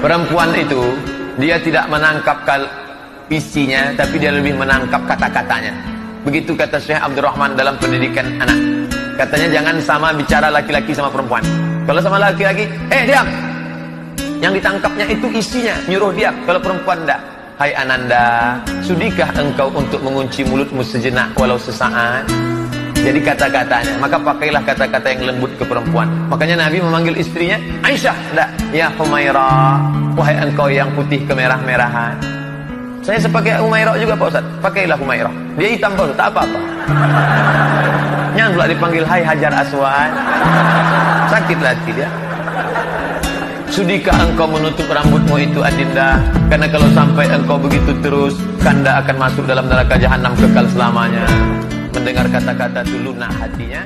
Perempuan itu dia tidak menangkap isinya tapi dia lebih menangkap kata-katanya. Begitu kata Syekh Abdurrahman dalam pendidikan anak. Katanya jangan sama bicara laki-laki sama perempuan. Kalau sama laki-laki, eh diam. Yang ditangkapnya itu isinya, nyuruh diam. Kalau perempuan enggak. Hai Ananda, sudikah engkau untuk mengunci mulutmu sejenak walau sesaat? Jadi kata-katanya, maka pakailah kata-kata yang lembut ke perempuan. Makanya Nabi memanggil istrinya Aisyah, enggak, ya Humairah, wahai engkau yang putih kemerah-merahan. Saya sepakai Humairah juga Pak Ustaz. Pakailah Humairah. Dia hitam Pak Ustaz, tak apa-apa. Jangan pula dipanggil hai Hajar Aswan. Sakit hati dia. Sudikah engkau menutup rambutmu itu Adinda? Karena kalau sampai engkau begitu terus, Kanda akan masuk dalam neraka jahanam kekal selamanya. Mendengar kata-kata itu lunak hatinya.